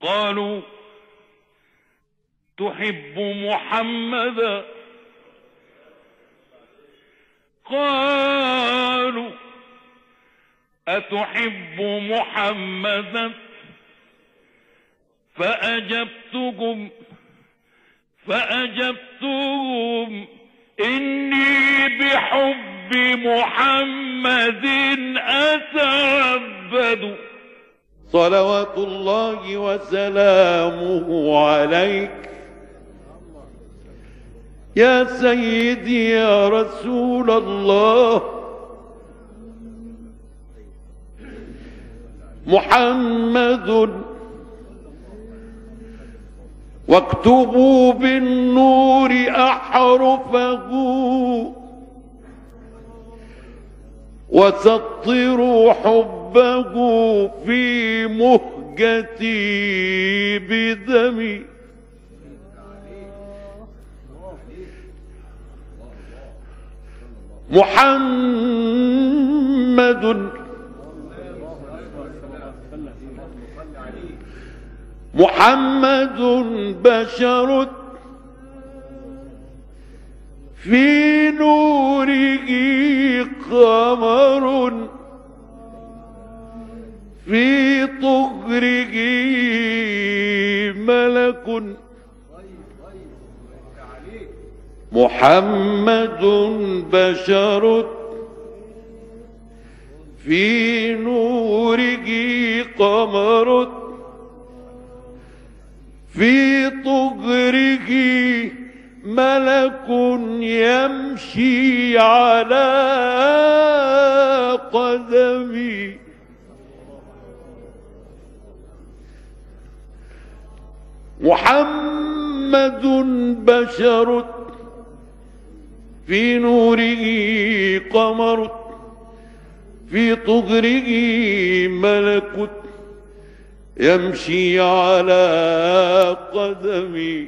قالوا تحب محمدا قالوا أتحب محمدا فأجبتكم فأجبتهم إني بحب محمد أتعبد. صلوات الله وسلامه عليك. يا سيدي يا رسول الله. محمد. واكتبوا بالنور أحرفه. وسطروا حبه في مهجتي بدمي. محمد محمد بشر في نوره قمر في طهره ملك محمد بشر في نوره قمر في طهره ملك يمشي على قدمي. محمد بشر في نوره قمر في طهره ملك يمشي على قدمي